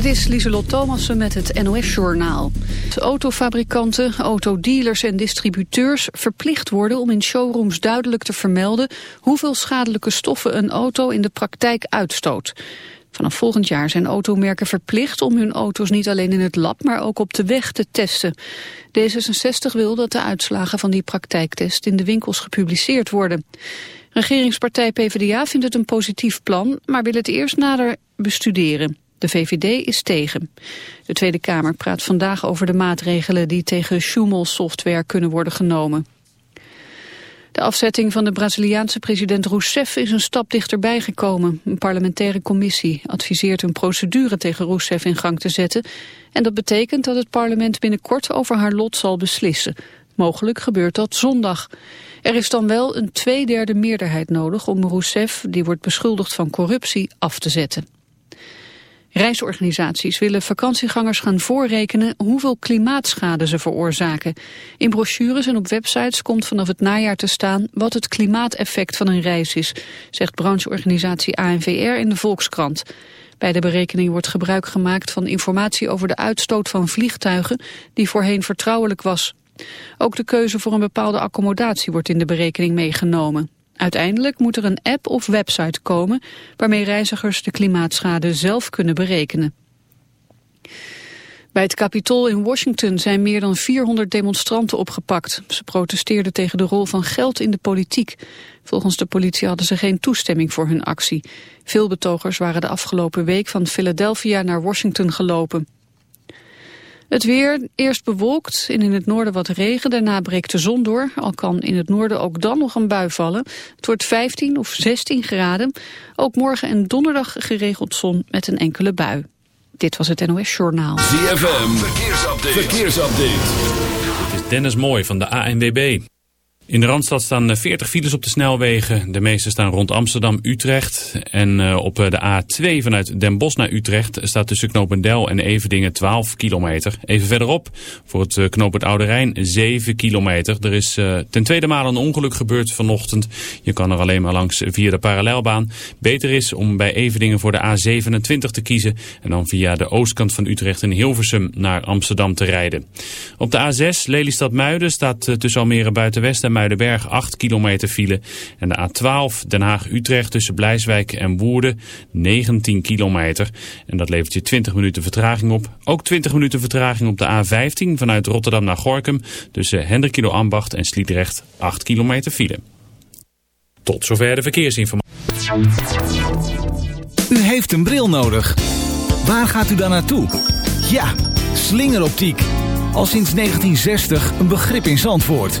Dit is Lieselot Thomassen met het NOS-journaal. Autofabrikanten, autodealers en distributeurs verplicht worden om in showrooms duidelijk te vermelden hoeveel schadelijke stoffen een auto in de praktijk uitstoot. Vanaf volgend jaar zijn automerken verplicht om hun auto's niet alleen in het lab, maar ook op de weg te testen. D66 wil dat de uitslagen van die praktijktest in de winkels gepubliceerd worden. Regeringspartij PvdA vindt het een positief plan, maar wil het eerst nader bestuderen. De VVD is tegen. De Tweede Kamer praat vandaag over de maatregelen die tegen Schumel-software kunnen worden genomen. De afzetting van de Braziliaanse president Rousseff is een stap dichterbij gekomen. Een parlementaire commissie adviseert een procedure tegen Rousseff in gang te zetten. En dat betekent dat het parlement binnenkort over haar lot zal beslissen. Mogelijk gebeurt dat zondag. Er is dan wel een tweederde meerderheid nodig om Rousseff, die wordt beschuldigd van corruptie, af te zetten. Reisorganisaties willen vakantiegangers gaan voorrekenen hoeveel klimaatschade ze veroorzaken. In brochures en op websites komt vanaf het najaar te staan wat het klimaateffect van een reis is, zegt brancheorganisatie ANVR in de Volkskrant. Bij de berekening wordt gebruik gemaakt van informatie over de uitstoot van vliegtuigen die voorheen vertrouwelijk was. Ook de keuze voor een bepaalde accommodatie wordt in de berekening meegenomen. Uiteindelijk moet er een app of website komen waarmee reizigers de klimaatschade zelf kunnen berekenen. Bij het Capitool in Washington zijn meer dan 400 demonstranten opgepakt. Ze protesteerden tegen de rol van geld in de politiek. Volgens de politie hadden ze geen toestemming voor hun actie. Veel betogers waren de afgelopen week van Philadelphia naar Washington gelopen. Het weer, eerst bewolkt en in het noorden wat regen. Daarna breekt de zon door. Al kan in het noorden ook dan nog een bui vallen. Het wordt 15 of 16 graden. Ook morgen en donderdag geregeld zon met een enkele bui. Dit was het NOS Journaal. ZFM, verkeersupdate. verkeersupdate. Dit is Dennis Mooi van de ANWB. In de Randstad staan 40 eh, files op de snelwegen. De meeste staan rond Amsterdam, Utrecht. En uh, op eh, de A2 vanuit Den Bosch naar Utrecht staat tussen Knopendel en Everdingen 12 kilometer. Even verderop voor het knooppunt Oude Rijn 7 kilometer. Er is ten tweede maal een ongeluk gebeurd vanochtend. Je kan er alleen maar langs via de parallelbaan. Beter is om bij Everdingen voor de A27 te kiezen. En dan via de oostkant van Utrecht in Hilversum naar Amsterdam te rijden. Op de A6 Lelystad-Muiden staat tussen Almere Buitenwest en Muidenberg 8 kilometer file. En de A12 Den Haag-Utrecht tussen Blijswijk en Woerden 19 kilometer. En dat levert je 20 minuten vertraging op. Ook 20 minuten vertraging op de A15 vanuit Rotterdam naar Gorkum. Tussen Hendrikilo Ambacht en Sliedrecht 8 kilometer file. Tot zover de verkeersinformatie. U heeft een bril nodig. Waar gaat u dan naartoe? Ja, slingeroptiek. Al sinds 1960 een begrip in Zandvoort.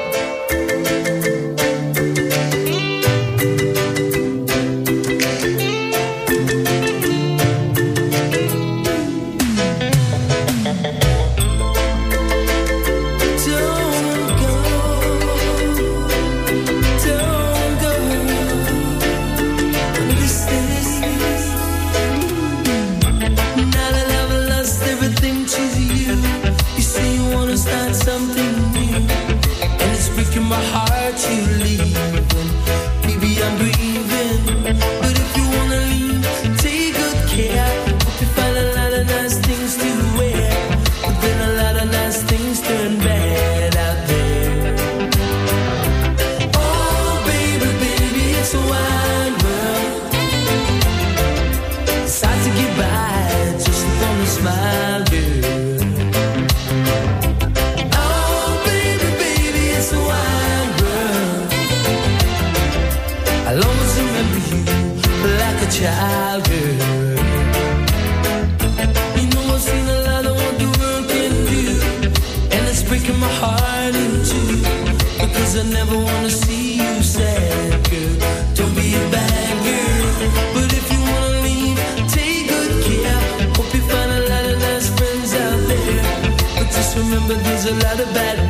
another leather bed.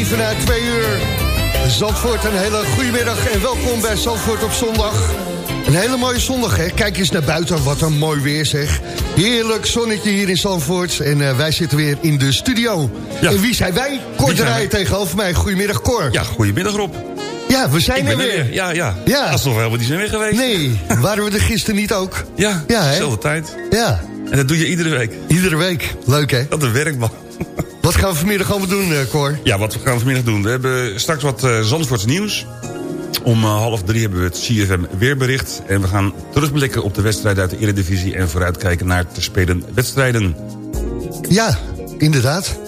Even na twee uur. Zandvoort, een hele goede middag en welkom bij Zandvoort op zondag. Een hele mooie zondag, hè? Kijk eens naar buiten, wat een mooi weer, zeg. Heerlijk zonnetje hier in Zandvoort en eh, wij zitten weer in de studio. Ja. En wie zijn wij? Cor draaien tegenover mij. Goedemiddag, Cor. Ja, goedemiddag Rob. Ja, we zijn er er weer. weer. Ja, ja. Ja. Is toch helemaal niet zijn weg geweest? Nee, waren we er gisteren niet ook? Ja, Ja, hè? dezelfde tijd. Ja, En dat doe je iedere week. iedere week. Leuk, hè? Dat een werkman. Wat gaan we vanmiddag allemaal doen, eh, Cor? Ja, wat gaan we vanmiddag doen? We hebben straks wat uh, Zandvoorts nieuws. Om eh, half drie hebben we het CFM weerbericht. En we gaan terugblikken op de wedstrijd uit de Eredivisie... en vooruitkijken naar te spelen wedstrijden. Ja, inderdaad.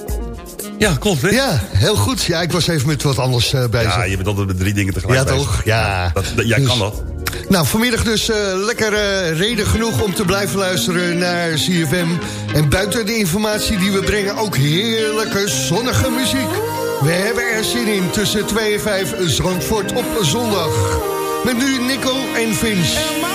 Ja, klopt, hè? Ja, heel goed. Ja, ik was even met wat anders eh, bezig. Ja, je bent altijd met drie dingen tegelijk Ja, bezig. toch? Ja. Dat, dat- jij Dus- kan dat. Nou, vanmiddag dus eh, lekker eh, reden genoeg om te blijven luisteren naar CFM. En buiten de informatie die we brengen, ook heerlijke zonnige muziek. We hebben er zin in tussen 2 en 5 Zandvoort op zondag. Met nu Nico en Vince.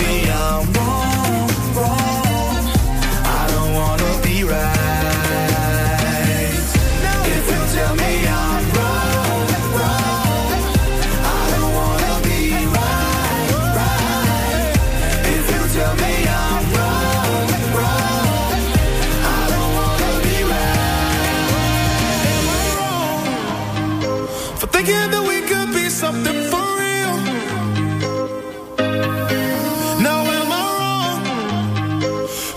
Tell me I'm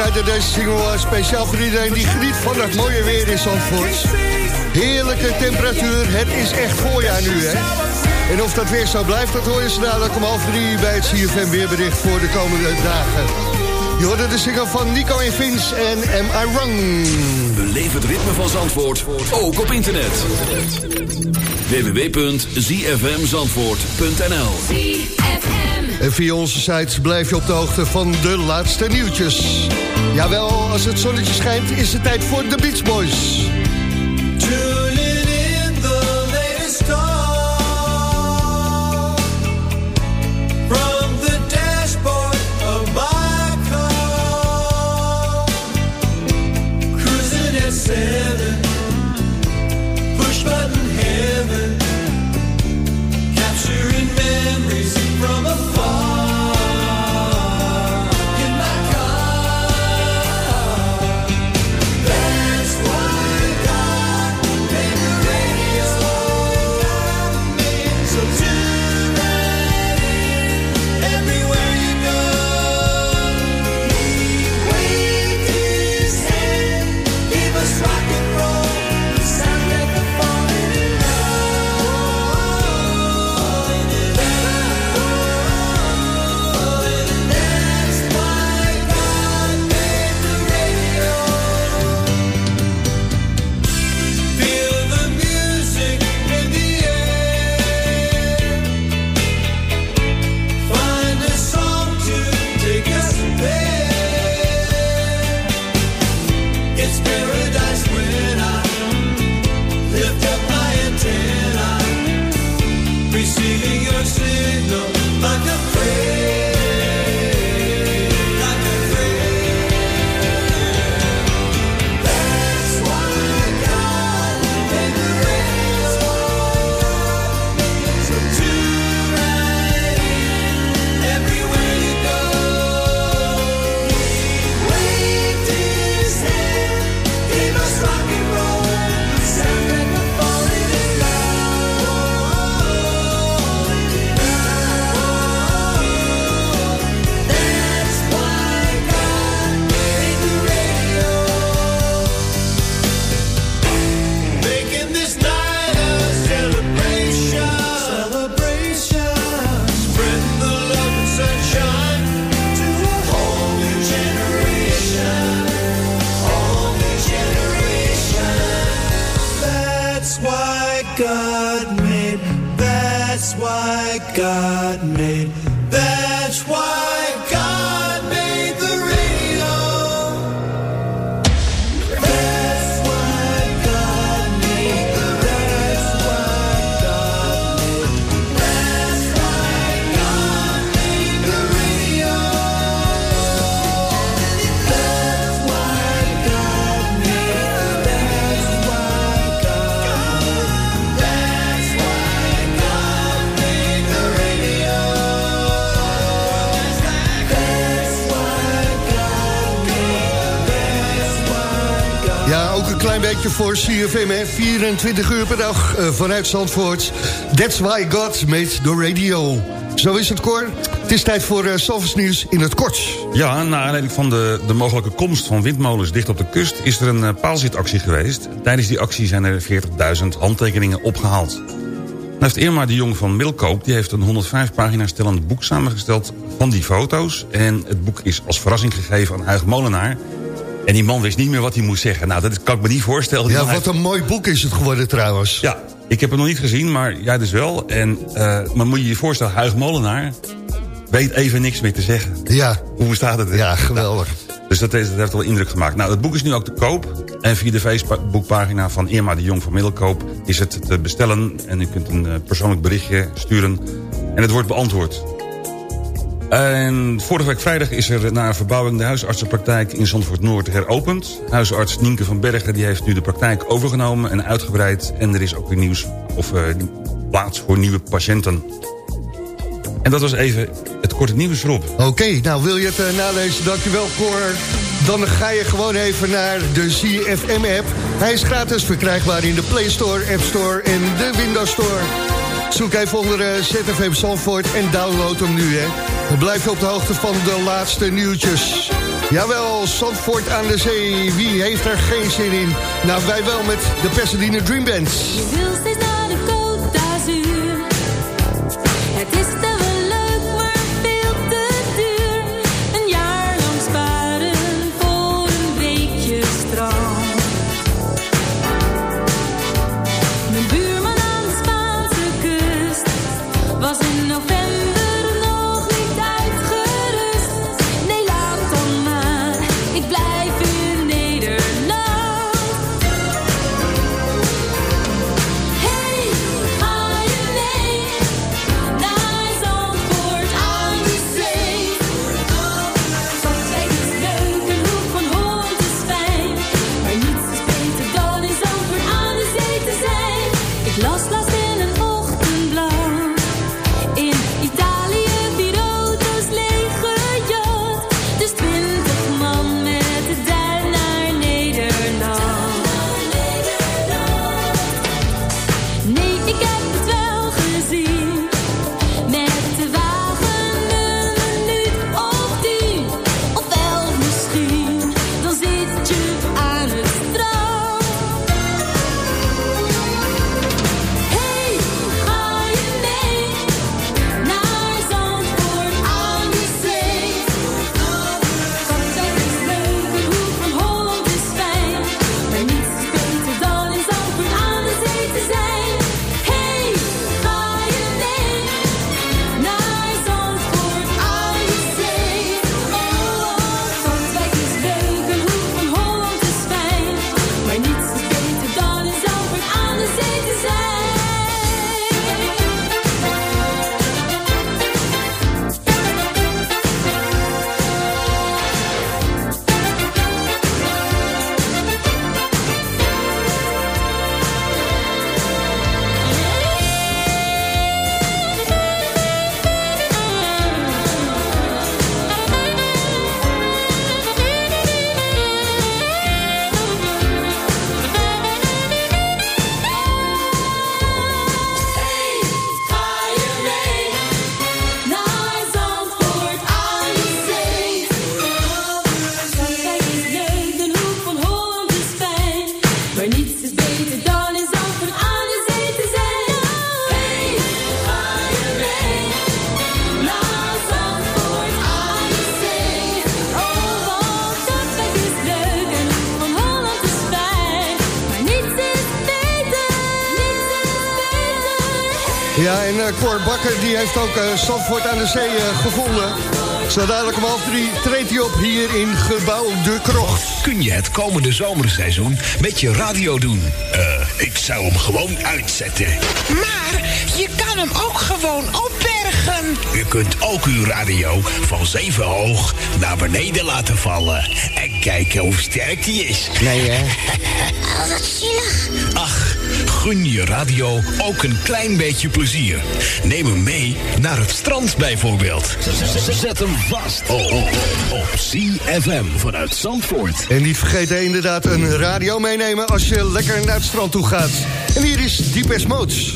Draaiden deze single eh, speciaal voor iedereen die geniet van het mooie weer in Zandvoort. Heerlijke temperatuur, het is echt voorjaar nu, hè? En of dat weer zo blijft, dat hoor je zo dadelijk om half drie bij het CFM weerbericht voor de komende dagen. Je hoorde de single van Nico en Vince en Am I Wrong? Beleef het ritme van Zandvoort, ook op internet. www.zfmzandvoort.nl En via onze sites blijf je op de hoogte van de laatste nieuwtjes. Jawel, als het zonnetje schijnt is het tijd voor de Beach Boys. God made. Voor CFM, hè. 24 uur per dag eh, vanuit Zandvoort. That's why God made the radio. Zo is het, Cor. Het is tijd voor uh, Nieuws in het kort. Ja, naar aanleiding van de, de mogelijke komst van windmolens dicht op de kust... is er een eh, paalzitactie geweest. Tijdens die actie zijn er 40.000 handtekeningen opgehaald. heeft Irma de Jong van Middelkoop... die heeft een 105 pagina's stellend boek samengesteld van die foto's. En het boek is als verrassing gegeven aan Huig Molenaar. En die man wist niet meer wat hij moest zeggen. Nou, dat kan ik me niet voorstellen. Ja, wat een mooi boek is het geworden trouwens. Ja, ik heb het nog niet gezien, maar jij dus wel. En, uh, maar moet je je voorstellen, Huig Molenaar weet even niks meer te zeggen. Ja. Hoe staat het? Ja, geweldig. dus dat heeft, dat heeft wel indruk gemaakt. Nou, het boek is nu ook te koop. En via de Facebookpagina van Irma de Jong van Middelkoop... is het te bestellen. En u kunt een uh, persoonlijk berichtje sturen. En het wordt beantwoord. En vorige week vrijdag is er na een verbouwing de huisartsenpraktijk in Zandvoort Noord heropend. Huisarts Nienke van Bergen die heeft nu de praktijk overgenomen en uitgebreid. En er is ook weer nieuws of uh, plaats voor nieuwe patiënten. En dat was even het korte nieuws erop. Oké, nou wil je het uh, nalezen, dankjewel Cor. Dan ga je gewoon even naar de CFM-app. Hij is gratis verkrijgbaar in de Play Store, App Store en de Windows Store. Zoek even onder uh, ZFM Zandvoort en download hem nu, hè. Blijf je op de hoogte van de laatste nieuwtjes. Jawel, Zandvoort aan de zee. Wie heeft er geen zin in? Nou, wij wel met de Pasadena Dream Band. Bakker die heeft ook uh, Zandvoort aan de zee uh, gevonden. Zo dadelijk om half drie treedt hij op hier in Gebouw De Krocht. Kun je het komende zomerseizoen met je radio doen? Uh, ik zou hem gewoon uitzetten. Maar je kan hem ook gewoon opbergen. U kunt ook uw radio van zeven hoog naar beneden laten vallen. En kijken hoe sterk die is. Nee, hè? Oh, wat zielig. Ach, gun je radio ook een klein beetje plezier. Neem hem mee naar het strand bijvoorbeeld. Zet hem vast op CFM vanuit Zandvoort. En niet vergeten inderdaad een radio meenemen als je lekker naar het strand toe gaat. En hier is Deepest Modes.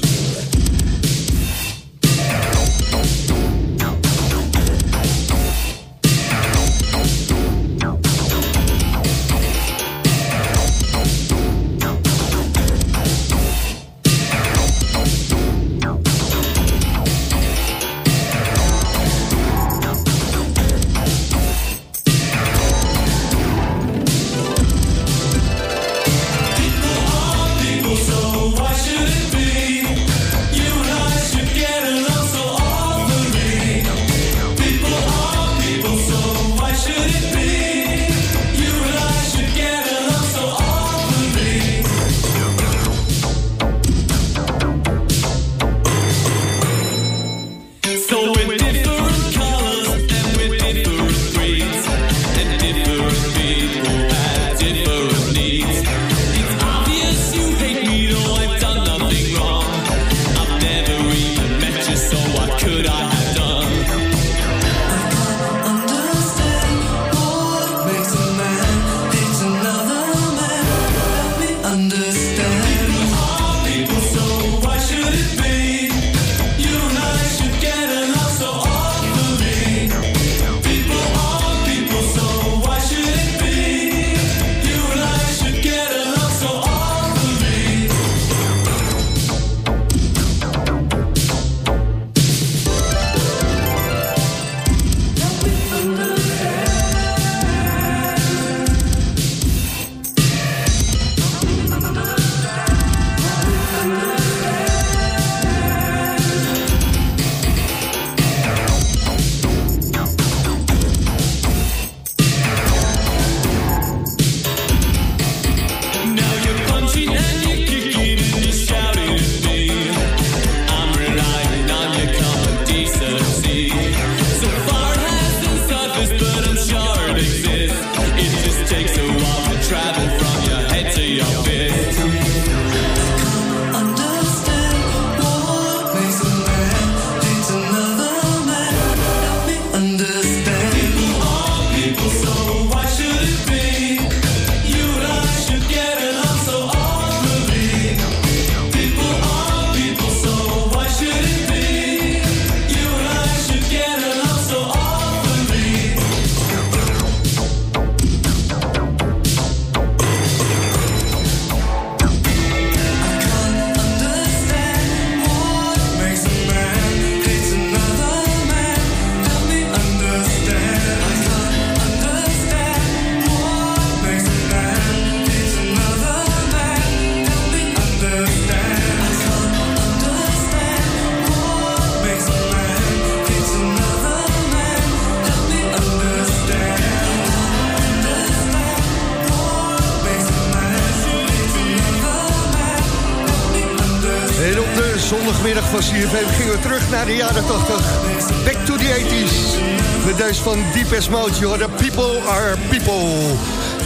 Deepest Mode, The People are People.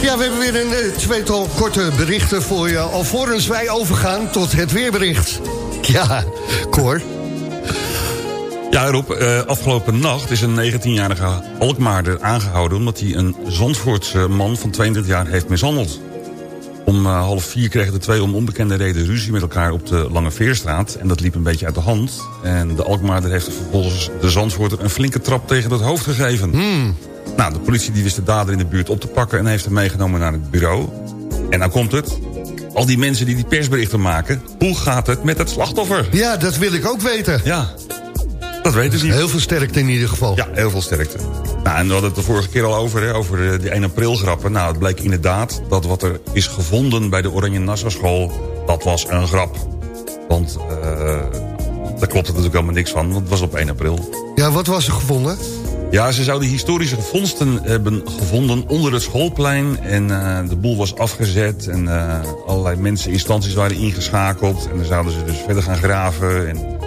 Ja, we hebben weer een uh, tweetal korte berichten voor je... alvorens wij overgaan tot het weerbericht. Ja, Cor. Ja, Rob, uh, afgelopen nacht is een 19-jarige Alkmaarder aangehouden... omdat hij een Zandvoortse man van 22 jaar heeft mishandeld. Om uh, half vier kregen de twee om onbekende reden ruzie met elkaar op de Lange Veerstraat. En dat liep een beetje uit de hand. En de Alkmaarder heeft vervolgens de Zandvoorter een flinke trap tegen het hoofd gegeven. Hmm. Nou, de politie die wist de dader in de buurt op te pakken en heeft hem meegenomen naar het bureau. En nou komt het. Al die mensen die die persberichten maken, hoe gaat het met het slachtoffer? Ja, dat wil ik ook weten. Ja, dat weten ze niet. Heel veel sterkte in ieder geval. Ja, heel veel sterkte. Nou, en we hadden het de vorige keer al over, hè, over eh, die 1 april grappen. Nou, het bleek inderdaad dat wat er is gevonden bij de Oranje Nassau school... dat was een grap. Want uh, daar klopt natuurlijk helemaal niks van, want het was op 1 april. Ja, wat was er gevonden? Ja, ze zouden historische vondsten hebben gevonden onder het schoolplein. En uh, de boel was afgezet en uh, allerlei mensen, instanties waren ingeschakeld. En dan zouden ze dus verder gaan graven en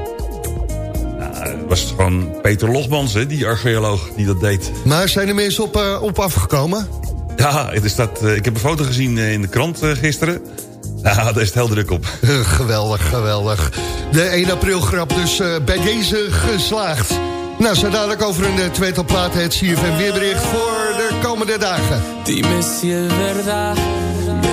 was het gewoon Peter Logmans, hè, die archeoloog, die dat deed. Maar zijn er mensen op, uh, op afgekomen? Ja, het is dat, uh, ik heb een foto gezien uh, in de krant gisteren. Ja, daar is het heel druk op. geweldig, geweldig. De 1 april grap dus bij deze geslaagd. Nou, zo dadelijk over een tweetal platen het CFM weerbericht voor de komende dagen. Dime si es verdad,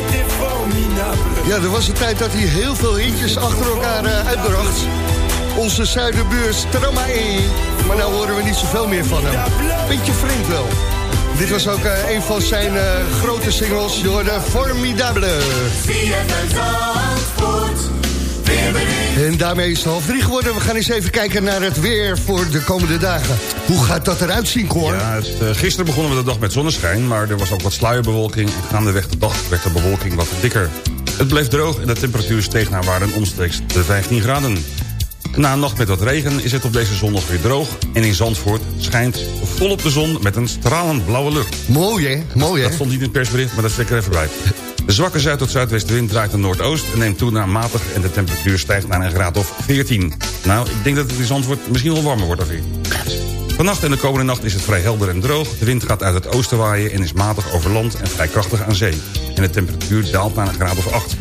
formidable. Ja, er was een tijd dat hij heel veel hitjes achter elkaar eh, uitbracht. Onze zuiderbuur Stromae. Maar nou horen we niet zoveel meer van hem. Beetje vreemd wel. Dit was ook eh, een van zijn eh, grote singles door de Formidable. En daarmee is het half drie geworden. We gaan eens even kijken naar het weer voor de komende dagen. Hoe gaat dat eruit zien, Cor? Ja, het, eh, gisteren begonnen we de dag met zonneschijn... maar er was ook wat sluierbewolking... en gaandeweg de dag werd de bewolking wat dikker. Het bleef droog en de temperatuur steeg naar waarden omstreeks de 15 graden. Na een nacht met wat regen is het op deze zondag weer droog... en in Zandvoort schijnt volop de zon met een stralend blauwe lucht. Mooi, hè? Mooi, hè? Dat stond niet in het persbericht, maar dat zet ik er even bij. De zwakke zuid- tot zuidwestenwind draait naar noordoost... en neemt toe naar matig en de temperatuur stijgt naar een graad of 14. Nou, ik denk dat het in Zandvoort misschien wel warmer wordt dan 14. Vannacht en de komende nacht is het vrij helder en droog. De wind gaat uit het oosten waaien en is matig over land en vrij krachtig aan zee. En de temperatuur daalt naar een graad of 8.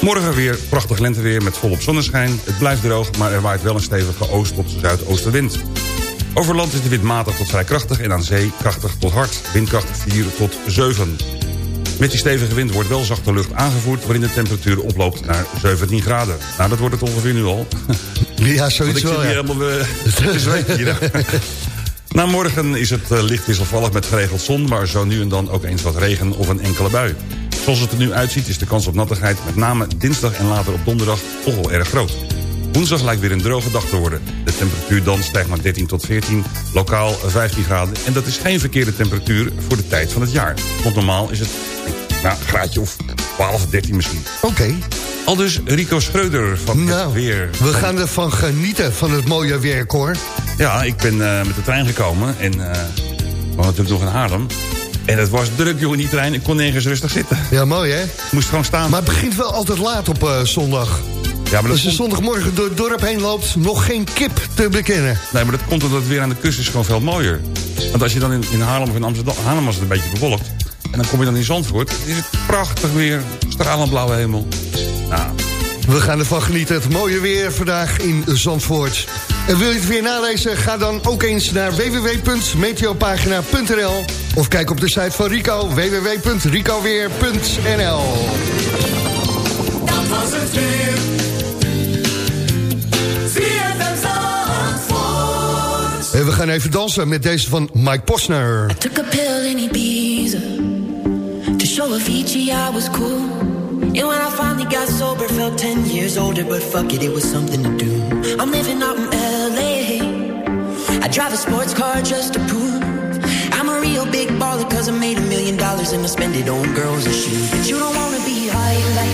Morgen weer prachtig lenteweer met volop zonneschijn. Het blijft droog, maar er waait wel een stevige oost- tot zuidoostenwind. Over land is de wind matig tot vrij krachtig en aan zee krachtig tot hard. Windkracht 4 tot 7. Met die stevige wind wordt wel zachte lucht aangevoerd... waarin de temperatuur oploopt naar 17 graden. Nou, dat wordt het ongeveer nu al. Ja, zoiets wel, ja. helemaal eh, te hier. Na morgen is het uh, licht wisselvallig met geregeld zon... maar zo nu en dan ook eens wat regen of een enkele bui. Zoals het er nu uitziet is de kans op nattigheid... met name dinsdag en later op donderdag toch wel erg groot. Woensdag lijkt weer een droge dag te worden. De temperatuur dan stijgt naar 13 tot 14, lokaal 15 graden. En dat is geen verkeerde temperatuur voor de tijd van het jaar. Want normaal is het nou, een graadje of 12, 13 misschien. Oké. Al dus Rico Schreuder van nou, het weer. We gaan ervan genieten van het mooie weer, hoor. Ja, ik ben uh, met de trein gekomen en uh, we natuurlijk nog in Haarlem. En het was druk, joh, in die trein. Ik kon nergens rustig zitten. Ja, mooi, hè? Moest gewoon staan. Maar het begint wel altijd laat op uh, zondag. Ja, maar Als je komt... zondagmorgen door het dorp heen loopt, nog geen kip te bekennen. Nee, maar dat komt omdat het weer aan de kust is gewoon veel mooier. Want als je dan in, in Haarlem of in Amsterdam... Haarlem was het een beetje bewolkt. En dan kom je dan in Zandvoort. is het prachtig weer. Stralend blauwe hemel. Nou. We gaan ervan genieten. Het mooie weer vandaag in Zandvoort. En wil je het weer nalezen? Ga dan ook eens naar www.meteopagina.nl of kijk op de site van Rico www.ricoweer.nl Dat was het weer. En we gaan even dansen met deze van Mike Posner. I took a pill in Ibiza To show Avicii I was cool And when I finally got sober Felt 10 years older But fuck it, it was something to do I'm living out in L.A. I drive a sports car just to prove I'm a real big baller Cause I made a million dollars And I spend it on girls and shoes But you don't wanna be high like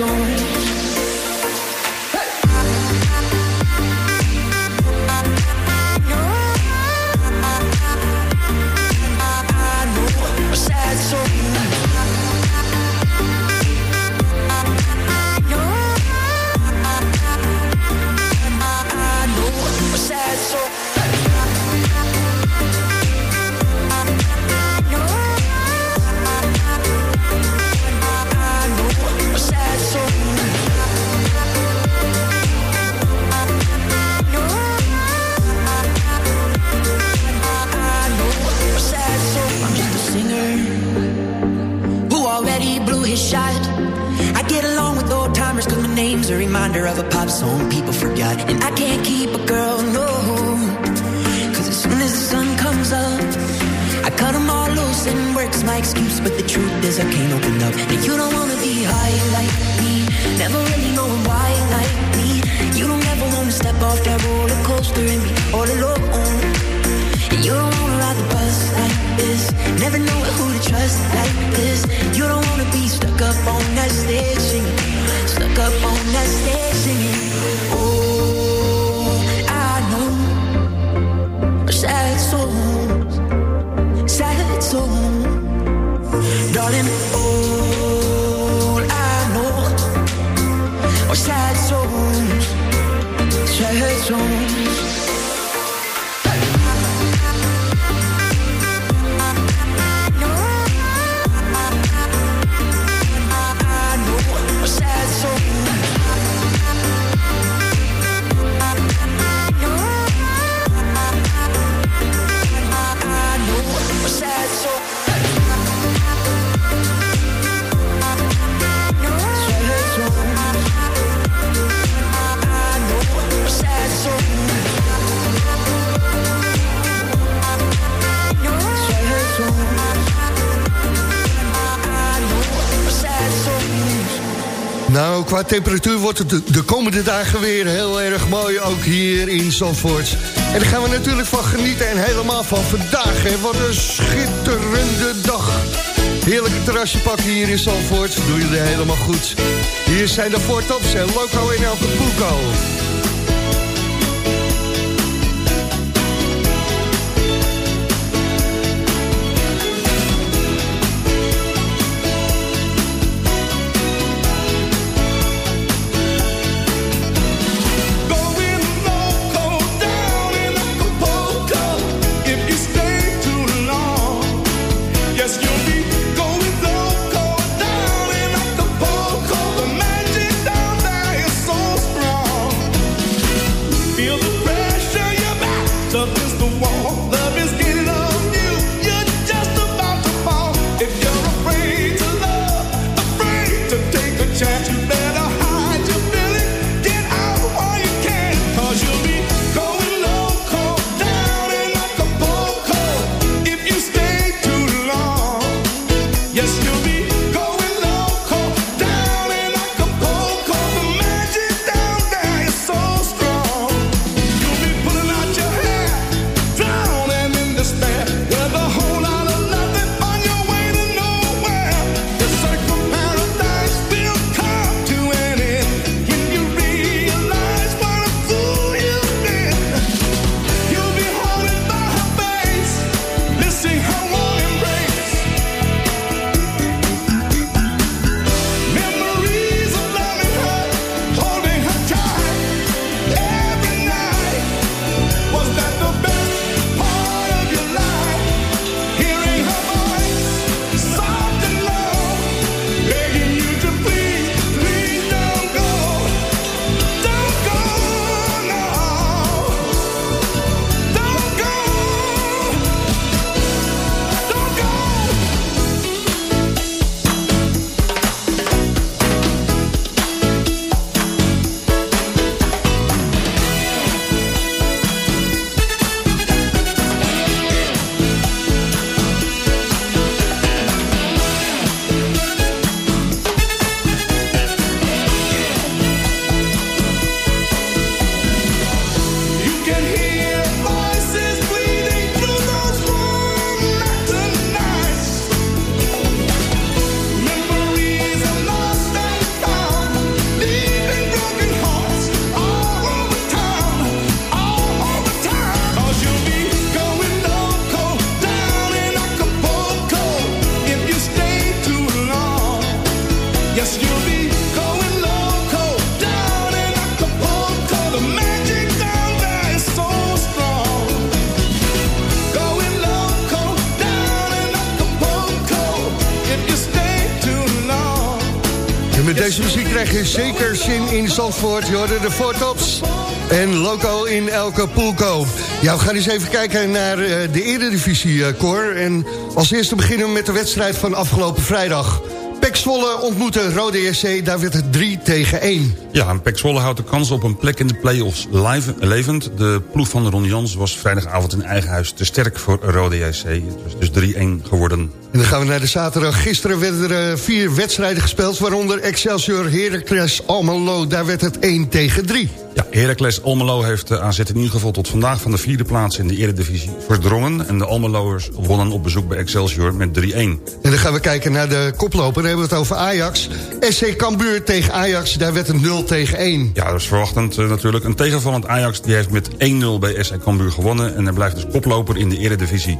joy Nou, qua temperatuur wordt het de, de, komende dagen weer heel erg mooi, ook hier in Zandvoort. En daar gaan we natuurlijk van genieten en helemaal van vandaag. Hè. Wat een schitterende dag. Heerlijke terrasje pakken hier in Zandvoort. Doe je er helemaal goed. Hier zijn de Tops en Loco in Elke Poeko. In Zandvoort. Je hoorde de Voortops en Loco in Elke Poelko. Ja, we gaan eens even kijken naar eh, de Eredivisie, eh, Cor. En als eerste beginnen we met de wedstrijd van afgelopen vrijdag. Pek Zwolle ontmoette Rode JC, daar werd het 3 tegen 1. Ja, en Pek Zwolle houdt de kans op een plek in de play-offs live, levend. De ploeg van Ron Jans was vrijdagavond in eigen huis te sterk voor Rode JC. Het was dus 3-1 geworden. En dan gaan we naar de zaterdag. Gisteren werden er eh, vier wedstrijden gespeeld... waaronder Excelsior Heracles Almelo. Daar werd het 1 tegen 3. Ja, Heracles Almelo heeft de AZ in ieder geval tot vandaag van de vierde plaats in de eredivisie verdrongen. En de Almeloers wonnen op bezoek bij Excelsior met 3-1. En dan gaan we kijken naar de koploper. Dan hebben we het over Ajax. SC Cambuur tegen Ajax, daar werd het 0 tegen 1. Ja, dat is verwachtend eh, natuurlijk. Een tegenvallend Ajax die heeft met 1-0 bij SC Cambuur gewonnen. En hij blijft dus koploper in de eredivisie.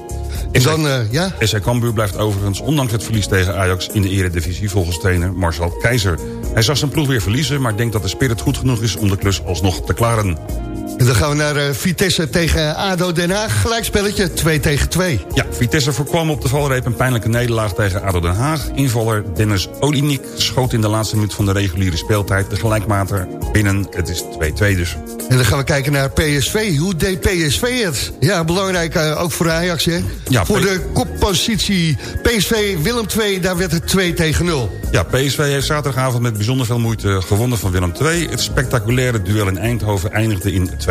En dan, eh, ja? SC Cambuur blijft overigens, ondanks het verlies tegen Ajax... in de eredivisie volgens trainer Marcel Keizer. Hij zag zijn ploeg weer verliezen, maar denkt dat de spirit goed genoeg is... om de klus alsnog te klaren. En dan gaan we naar eh, Vitesse tegen ADO Den Haag. Gelijkspelletje 2 tegen 2. Ja, Vitesse voorkwam op de valreep een pijnlijke nederlaag tegen ADO Den Haag. Invaller Dennis Olinik schoot in de laatste minuut van de reguliere speeltijd... de gelijkmater binnen, het is 2-2 dus. En dan gaan we kijken naar PSV. Hoe deed PSV het? Ja, belangrijk uh, ook voor Ajax, hè? Ja, voor de koppositie PSV Willem 2, daar werd het 2 tegen 0. Ja, PSV heeft zaterdagavond met bijzonder veel moeite gewonnen van Willem II. Het spectaculaire duel in Eindhoven eindigde in 2-0.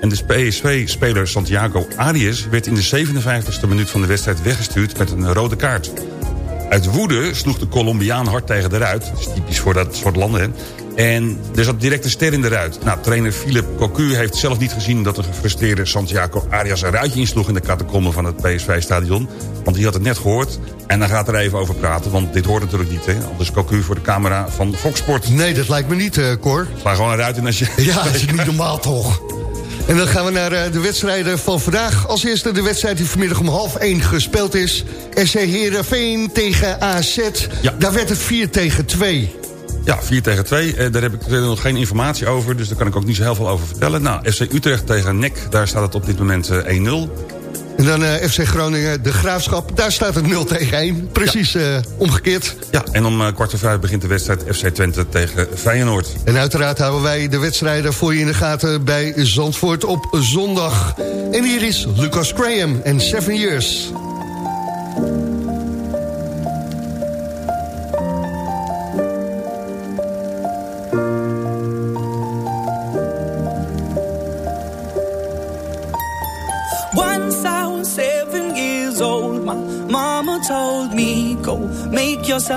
En de PSV-speler Santiago Arias werd in de 57e minuut van de wedstrijd weggestuurd met een rode kaart. Uit woede sloeg de Colombiaan hard tegen de ruit. Dat is typisch voor dat soort landen, hè. En er zat direct een ster in de ruit. Nou, trainer Philip Cocu heeft zelf niet gezien... dat de gefrustreerde Santiago Arias een ruitje insloeg... in de catacomben van het PSV-stadion. Want die had het net gehoord. En dan gaat er even over praten, want dit hoort natuurlijk niet. Hè? Anders Cocu voor de camera van Fox Sport. Nee, dat lijkt me niet, uh, Cor. Sla gewoon een ruit in als je... Ja, dat is niet normaal toch. En dan gaan we naar uh, de wedstrijden van vandaag. Als eerste de wedstrijd die vanmiddag om half 1 gespeeld is. SC Heerenveen tegen AZ. Ja. Daar werd het 4 tegen 2. Ja, 4 tegen 2. Eh, daar heb ik nog geen informatie over, dus daar kan ik ook niet zo heel veel over vertellen. Nou, FC Utrecht tegen NEC, daar staat het op dit moment eh, 1-0. En dan uh, FC Groningen, de Graafschap, daar staat het 0 tegen 1. Precies ja. uh, omgekeerd. Ja, en om uh, kwart voor vijf begint de wedstrijd FC Twente tegen Feyenoord. En uiteraard houden wij de wedstrijden voor je in de gaten bij Zandvoort op zondag. En hier is Lucas Graham en Seven Years.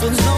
sun when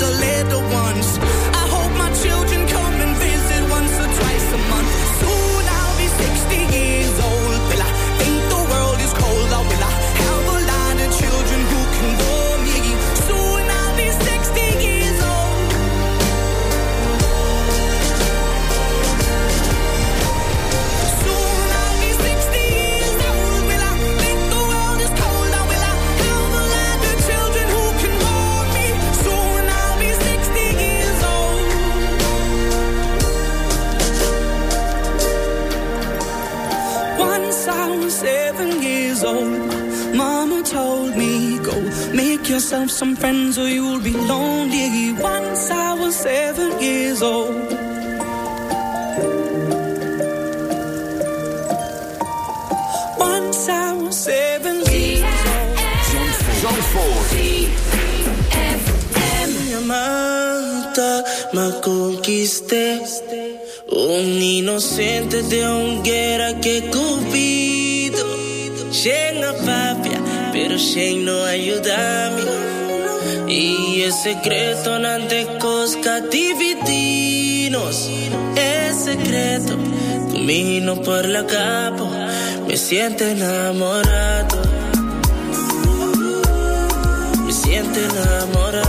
make yourself some friends or you'll be lonely. Once I was seven years old. Once I was seven years old. Mata, me conquisté. Un inocente de hoguera que cupido. Papia, pero Shane no aiutami Y è segreto nante cos cativitinos È segreto Camino por la capo. Me siento enamorado. Me siento enamorado.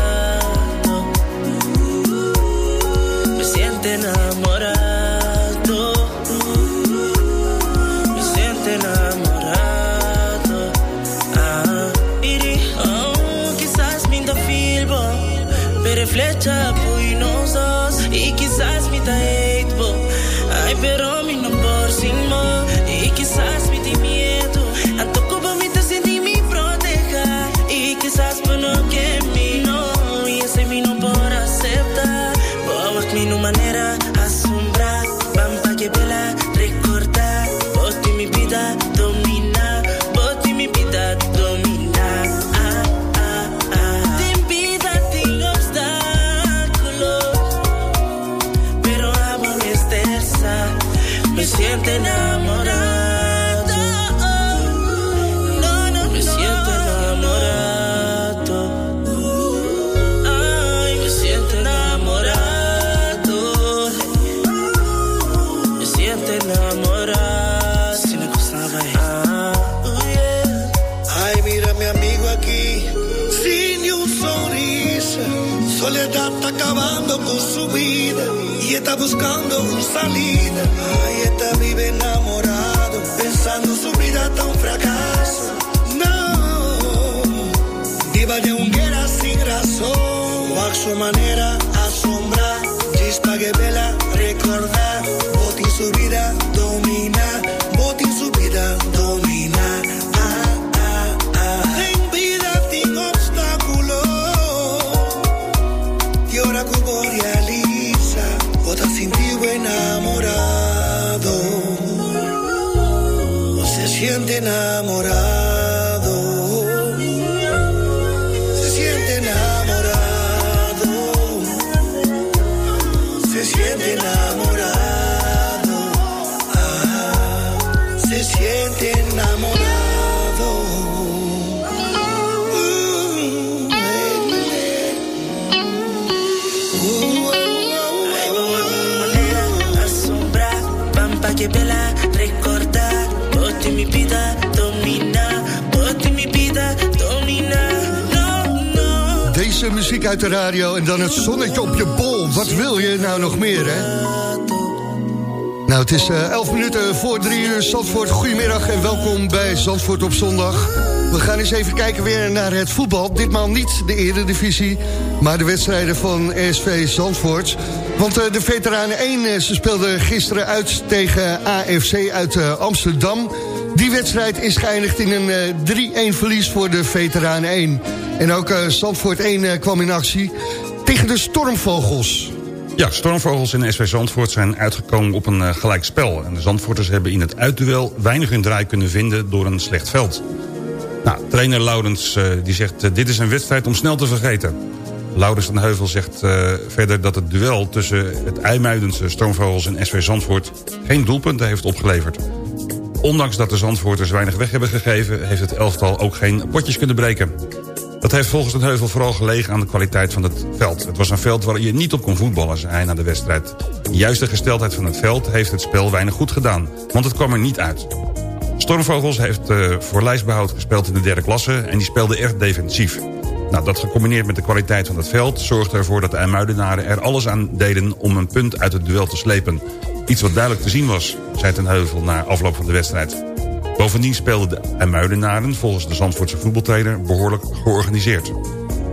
Su vida y está buscando salida. Ay, está vive enamorado, pensando su vida está un fracaso. No, viva de hoguera sin razón, o a su manera muziek uit de radio en dan het zonnetje op je bol. Wat wil je nou nog meer, hè? Nou, het is uh, 11 minuten voor 3 uur Zandvoort. Goedemiddag en welkom bij Zandvoort op zondag. We gaan eens even kijken weer naar het voetbal. Ditmaal niet de eredivisie, maar de wedstrijden van SV Zandvoort. Want uh, de veteranen 1, uh, ze speelden gisteren uit tegen AFC uit Amsterdam. Die wedstrijd is geëindigd in een 3-1 verlies voor de veteranen 1. En ook Zandvoort 1 kwam in actie tegen de Stormvogels. Ja, Stormvogels en SV Zandvoort zijn uitgekomen op een gelijk spel. En de Zandvoorters hebben in het uitduel weinig hun draai kunnen vinden door een slecht veld. Nou, trainer Laurens die zegt, dit is een wedstrijd om snel te vergeten. Laurens van Heuvel zegt verder dat het duel tussen het IJmuidense Stormvogels en SV Zandvoort geen doelpunten heeft opgeleverd. Ondanks dat de Zandvoorters weinig weg hebben gegeven... heeft het elftal ook geen potjes kunnen breken. Dat heeft volgens het Heuvel vooral gelegen aan de kwaliteit van het veld. Het was een veld waar je niet op kon voetballen, zei hij na de wedstrijd. Juist de gesteldheid van het veld heeft het spel weinig goed gedaan, want het kwam er niet uit. Stormvogels heeft uh, voor lijstbehoud gespeeld in de derde klasse en die speelde echt defensief. Nou, dat gecombineerd met de kwaliteit van het veld zorgde ervoor dat de IJmuidenaren er alles aan deden om een punt uit het duel te slepen. Iets wat duidelijk te zien was, zei Ten Heuvel na afloop van de wedstrijd. Bovendien speelden de IJmuidenaren volgens de Zandvoortse voetbaltrainer behoorlijk georganiseerd.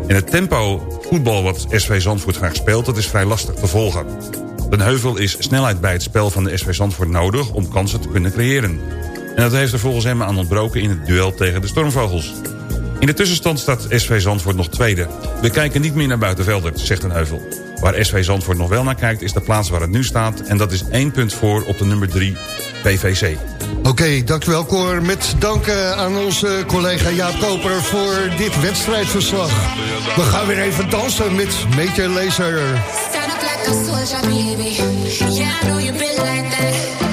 En het tempo voetbal wat SV Zandvoort graag speelt, dat is vrij lastig te volgen. Den Heuvel is snelheid bij het spel van de SV Zandvoort nodig om kansen te kunnen creëren. En dat heeft er volgens hem aan ontbroken in het duel tegen de Stormvogels. In de tussenstand staat SV Zandvoort nog tweede. We kijken niet meer naar buitenveldert, zegt Den Heuvel. Waar SV Zandvoort nog wel naar kijkt is de plaats waar het nu staat... en dat is één punt voor op de nummer 3 PVC. Oké, okay, dankjewel Cor. Met dank uh, aan onze collega Jaap Koper voor dit wedstrijdverslag. We gaan weer even dansen met Meteor Laser. Stand up like a soldier, baby. Yeah, I know you been like that.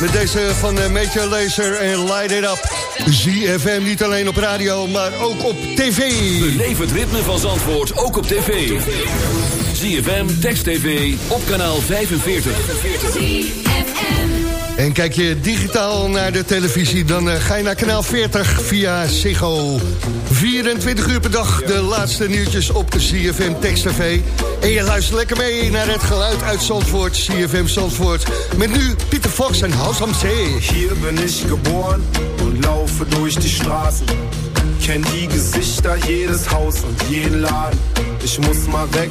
Met deze van uh, Major Laser en Light It Up. ZFM niet alleen op radio, maar ook op tv. Beleef het ritme van Zandvoort, ook op tv. ZFM, Text TV, op kanaal 45. En kijk je digitaal naar de televisie, dan uh, ga je naar kanaal 40 via Ziggo. 24 uur per dag, de laatste nieuwtjes op de CFM Text TV. En je luistert lekker mee naar het geluid uit Zandvoort, CFM Zandvoort. Met nu Pieter Fox en Haus am. Hier ben ich geboren und laufe durch die Straßen. Kenn die Gesichter, jedes Haus und jeden Laden. Ich muss mal weg,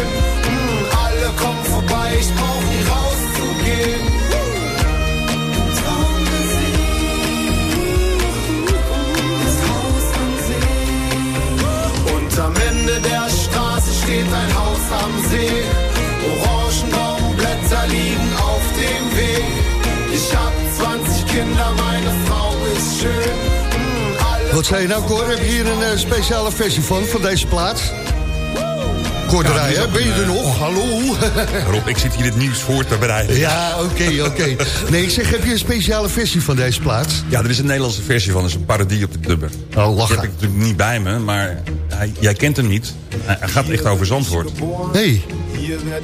Wat zei je nou, Cor? Heb je hier een eh, speciale versie van, van deze plaats? Cor Rij, hè? ben je er nog? Hallo? Rob, ik zit hier het nieuws voor te bereiden. Ja, oké, oké. Nee, ik zeg, heb je een speciale versie van deze plaats? Ja, er is een Nederlandse versie van. Dat is een parodie op de dubber. Oh, lachen. Die heb ik natuurlijk niet bij me, maar hij, jij kent hem niet. Hij gaat echt over Zandvoort. hey,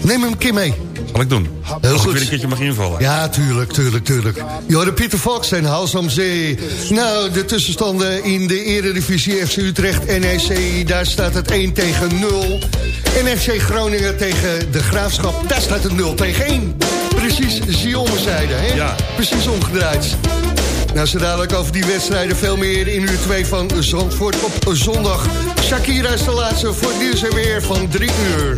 neem hem een keer mee. Zal ik doen. Heel Als ik goed. weer een keertje mag invallen. Ja, tuurlijk, tuurlijk, tuurlijk. Je hoorde Pieter Fox en Haus am Zee. Nou, de tussenstanden in de eredivisie FC Utrecht, NEC, daar staat het 1 tegen 0. NFC Groningen tegen de Graafschap, daar staat het 0 tegen 1. Precies, zie hè? Ja. Precies omgedraaid. Nou, zo dadelijk over die wedstrijden veel meer in uur 2 van Zandvoort op zondag. Shakira is de laatste voor het nieuws en weer van 3 uur.